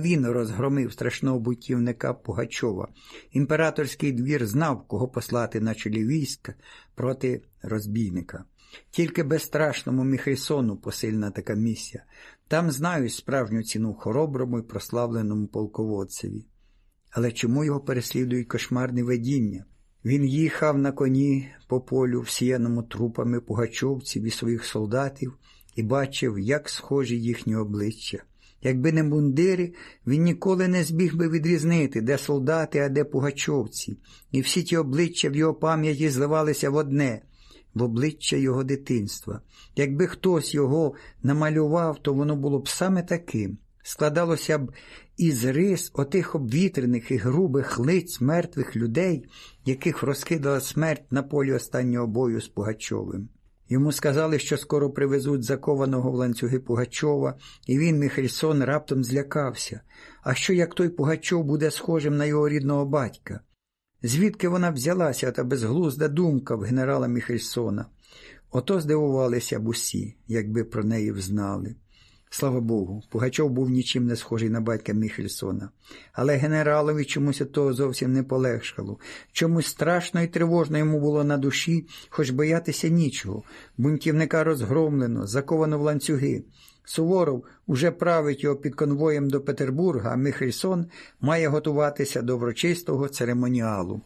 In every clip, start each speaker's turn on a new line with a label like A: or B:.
A: Він розгромив страшного бутівника Пугачова. Імператорський двір знав, кого послати на чолі війська проти розбійника. Тільки безстрашному Міхельсону посильна така місія. Там знають справжню ціну хороброму і прославленому полководцеві. Але чому його переслідують кошмарні видіння? Він їхав на коні по полю, всіяному трупами пугачовців і своїх солдатів, і бачив, як схожі їхні обличчя. Якби не мундири, він ніколи не зміг би відрізнити, де солдати, а де пугачовці, і всі ті обличчя в його пам'яті зливалися в одне в обличчя його дитинства. Якби хтось його намалював, то воно було б саме таким. Складалося б із рис отих обвітрених і грубих лиць мертвих людей, яких розкидала смерть на полі останнього бою з Пугачовим. Йому сказали, що скоро привезуть закованого в ланцюги Пугачова, і він, Михельсон, раптом злякався. А що як той Пугачов буде схожим на його рідного батька? Звідки вона взялася та безглузда думка в генерала Міхельсона? Ото здивувалися б усі, якби про неї взнали. Слава Богу, Пугачов був нічим не схожий на батька Міхельсона. Але генералові чомусь того зовсім не полегшало. Чомусь страшно і тривожно йому було на душі, хоч боятися нічого. Бунтівника розгромлено, заковано в ланцюги. Суворов уже править його під конвоєм до Петербурга, а Михельсон має готуватися до врочистого церемоніалу.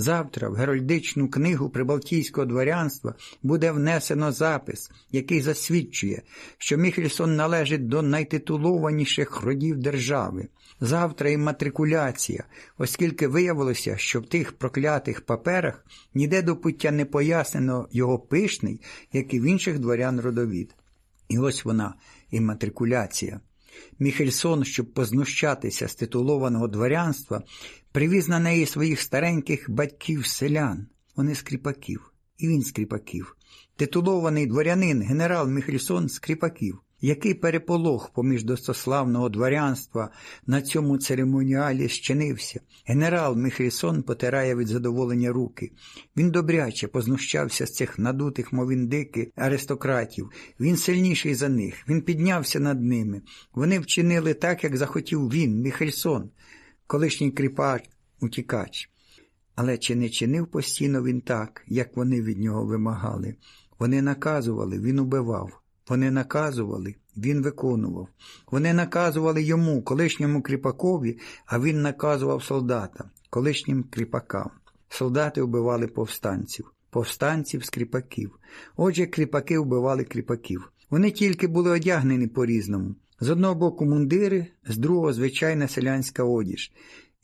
A: Завтра в геральдичну книгу прибалтійського дворянства буде внесено запис, який засвідчує, що Міхельсон належить до найтитулованіших родів держави. Завтра і матрикуляція, оскільки виявилося, що в тих проклятих паперах ніде до пуття не пояснено його пишний, як і в інших дворян родовід. І ось вона, іматрикуляція. Міхельсон, щоб познущатися з титулованого дворянства, привіз на неї своїх стареньких батьків селян, вони скріпаків, і він скріпаків. Титулований дворянин генерал Міхельсон скріпаків. Який переполох поміж достославного дворянства на цьому церемоніалі щинився. Генерал Михельсон потирає від задоволення руки. Він добряче познущався з цих надутих, мов індики, аристократів. Він сильніший за них, він піднявся над ними. Вони вчинили так, як захотів він, Михельсон, колишній кріпач, утікач. Але чи не чинив постійно він так, як вони від нього вимагали? Вони наказували, він убивав. Вони наказували, він виконував. Вони наказували йому, колишньому кріпакові, а він наказував солдатам, колишнім кріпакам. Солдати вбивали повстанців, повстанців з кріпаків. Отже, кріпаки вбивали кріпаків. Вони тільки були одягнені по-різному. З одного боку мундири, з другого звичайна селянська одіж.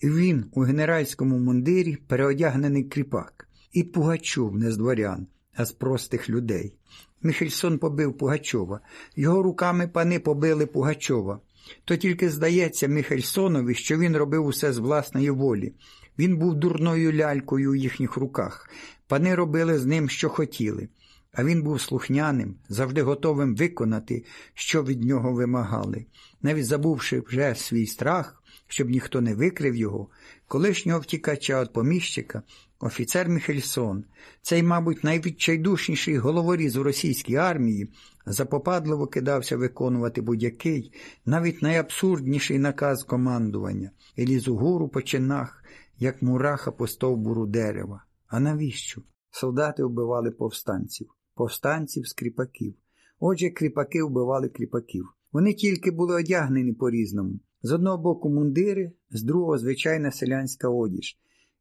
A: І він у генеральському мундирі переодягнений кріпак. І Пугачов не з дворян, а з простих людей. Міхельсон побив Пугачова. Його руками пани побили Пугачова. То тільки здається Міхельсонові, що він робив усе з власної волі. Він був дурною лялькою у їхніх руках. Пани робили з ним, що хотіли, а він був слухняним, завжди готовим виконати, що від нього вимагали. Навіть забувши вже свій страх, щоб ніхто не викрив його, колишнього втікача від поміщика, офіцер Міхельсон, цей, мабуть, найвідчайдушніший головоріз у російській армії, запопадливо кидався виконувати будь-який, навіть найабсурдніший наказ командування і ліз угору по чинах, як мураха по стовбуру дерева. А навіщо? Солдати вбивали повстанців, повстанців з кріпаків. Отже, кріпаки вбивали кріпаків. Вони тільки були одягнені по-різному. З одного боку мундири, з другого звичайна селянська одіж.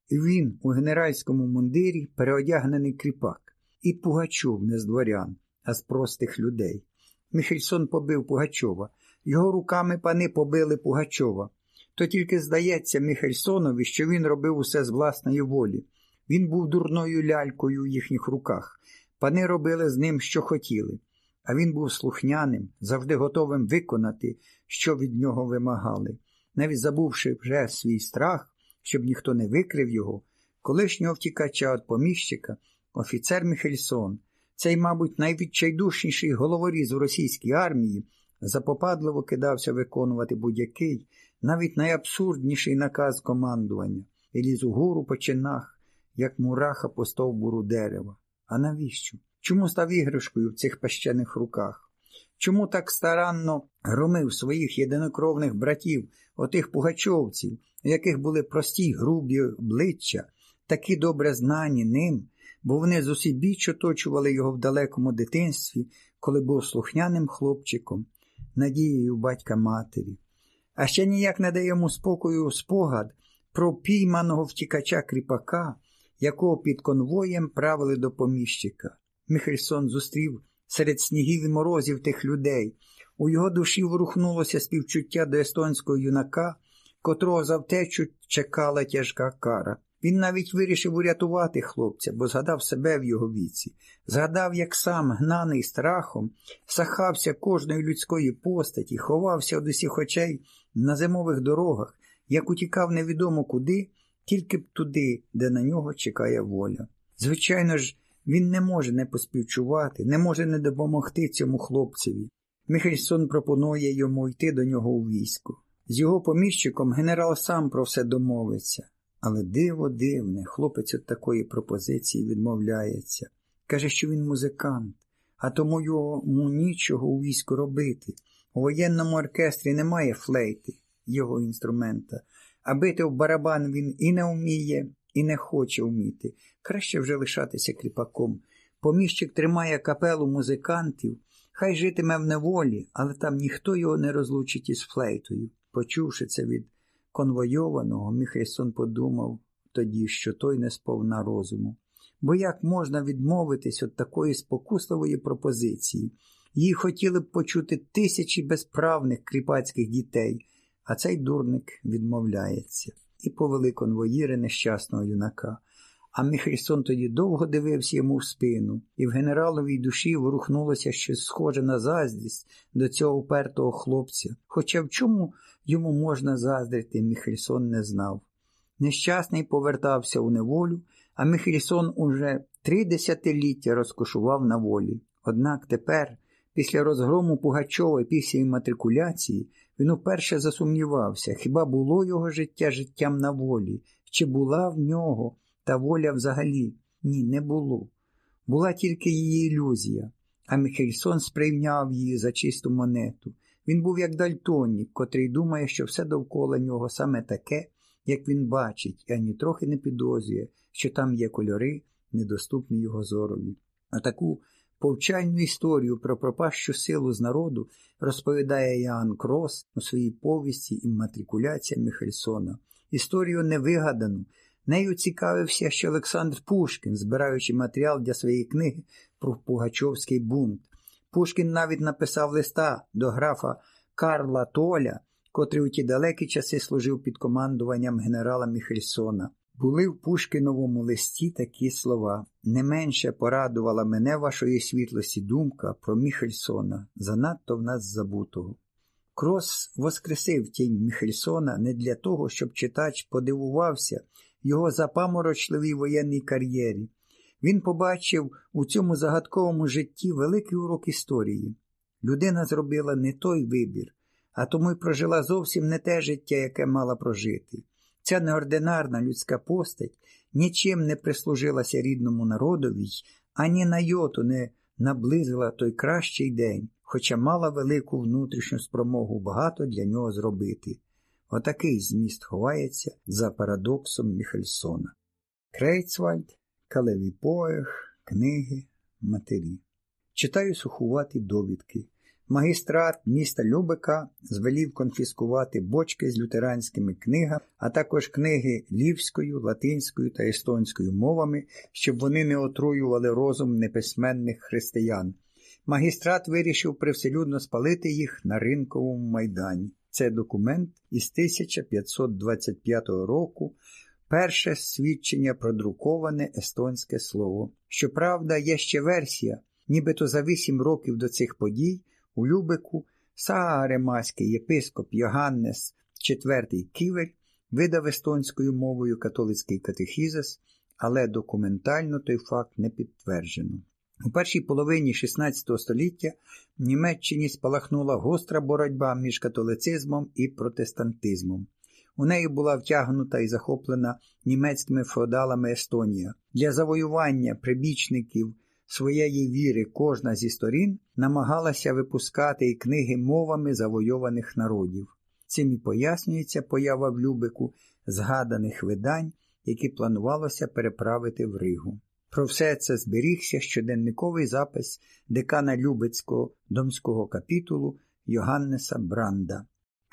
A: І він у генеральському мундирі переодягнений кріпак. І Пугачов не з дворян, а з простих людей. Міхельсон побив Пугачова. Його руками пани побили Пугачова. То тільки здається Міхельсонові, що він робив усе з власної волі. Він був дурною лялькою у їхніх руках. Пани робили з ним, що хотіли, а він був слухняним, завжди готовим виконати, що від нього вимагали. Навіть забувши вже свій страх, щоб ніхто не викрив його, колишнього втікача від поміщика, офіцер Міхельсон, цей, мабуть, найвідчайдушніший головоріз у російській армії, запопадливо кидався виконувати будь-який, навіть найабсурдніший наказ командування, і ліз угору по чинах, як мураха по стовбуру дерева. А навіщо? Чому став іграшкою в цих пещених руках? Чому так старанно громив своїх єдинокровних братів, отих пугачовців, у яких були прості грубі обличчя, такі добре знані ним, бо вони зусібіч оточували його в далекому дитинстві, коли був слухняним хлопчиком, надією батька матері. А ще ніяк не дає йому спокою спогад про пійманого втікача кріпака, якого під конвоєм правили до поміщика. Міхельсон зустрів серед снігів і морозів тих людей. У його душі ворухнулося співчуття до естонського юнака, котрого за втечу чекала тяжка кара. Він навіть вирішив урятувати хлопця, бо згадав себе в його віці, згадав, як сам, гнаний страхом, сахався кожної людської постаті, ховався од усіх очей на зимових дорогах, як утікав невідомо куди, тільки б туди, де на нього чекає воля. Звичайно ж, він не може не поспівчувати, не може не допомогти цьому хлопцеві. Михельсон пропонує йому йти до нього у військо. З його поміщиком генерал сам про все домовиться. Але диво дивне, хлопець від такої пропозиції відмовляється. Каже, що він музикант, а тому йому нічого у війську робити. У воєнному оркестрі немає флейти, його інструмента, а бити в барабан він і не вміє, і не хоче вміти. Краще вже лишатися кріпаком. Поміщик тримає капелу музикантів, хай житиме в неволі, але там ніхто його не розлучить із флейтою. Почувши це від конвойованого, Міхайсон подумав тоді, що той не сповна розуму. Бо як можна відмовитись від такої спокусливої пропозиції? Її хотіли б почути тисячі безправних кріпацьких дітей, а цей дурник відмовляється. І повели конвоїри нещасного юнака. А Міхельсон тоді довго дивився йому в спину, і в генераловій душі ворухнулося щось схоже на заздрість до цього упертого хлопця. Хоча в чому йому можна заздрити, Міхельсон не знав. Нещасний повертався у неволю, а Міхельсон уже три десятиліття розкошував на волі. Однак тепер, після розгрому Пугачова і після іматрикуляції, він уперше засумнівався, хіба було його життя життям на волі, чи була в нього та воля взагалі? Ні, не було. Була тільки її ілюзія, а Міхельсон сприйняв її за чисту монету. Він був як дальтонік, котрий думає, що все довкола нього саме таке, як він бачить, і ані трохи не підозрює, що там є кольори, недоступні його зорові. А таку повчальну історію про пропащу силу з народу розповідає Ян Крос у своїй повісті «Імматрикуляція Міхельсона. Історію невигадану. Нею цікавився ще Олександр Пушкін, збираючи матеріал для своєї книги про Пугачовський бунт. Пушкін навіть написав листа до графа Карла Толя, котрий у ті далекі часи служив під командуванням генерала Міхельсона. Були в Пушкіновому листі такі слова. Не менше порадувала мене вашої світлості думка про Міхельсона, занадто в нас забутого. Крос воскресив тінь Міхельсона не для того, щоб читач подивувався його запаморочливій воєнній кар'єрі. Він побачив у цьому загадковому житті великий урок історії. Людина зробила не той вибір, а тому й прожила зовсім не те життя, яке мала прожити. Ця неординарна людська постать нічим не прислужилася рідному народові, ані на йоту не наблизила той кращий день, хоча мала велику внутрішню спромогу багато для нього зробити. Отакий зміст ховається за парадоксом Міхельсона. Крейцвальд, Калевий поех, книги, матері. Читаю сухуваті довідки. Магістрат міста Любека звелів конфіскувати бочки з лютеранськими книгами, а також книги лівською, латинською та естонською мовами, щоб вони не отруювали розум неписьменних християн. Магістрат вирішив привселюдно спалити їх на ринковому майдані. Це документ із 1525 року, перше свідчення про друковане естонське слово. Щоправда, є ще версія, нібито за вісім років до цих подій у Любеку Сааремаський єпископ Йоганнес IV Ківель видав естонською мовою католицький катехізис, але документально той факт не підтверджено. У першій половині XVI століття в Німеччині спалахнула гостра боротьба між католицизмом і протестантизмом. У неї була втягнута і захоплена німецькими феодалами Естонія. Для завоювання прибічників своєї віри кожна зі сторін намагалася випускати і книги мовами завойованих народів. Цим і пояснюється поява в Любику згаданих видань, які планувалося переправити в Ригу. Про все це зберігся щоденниковий запис декана Любецького домського капітулу Йоганнеса Бранда.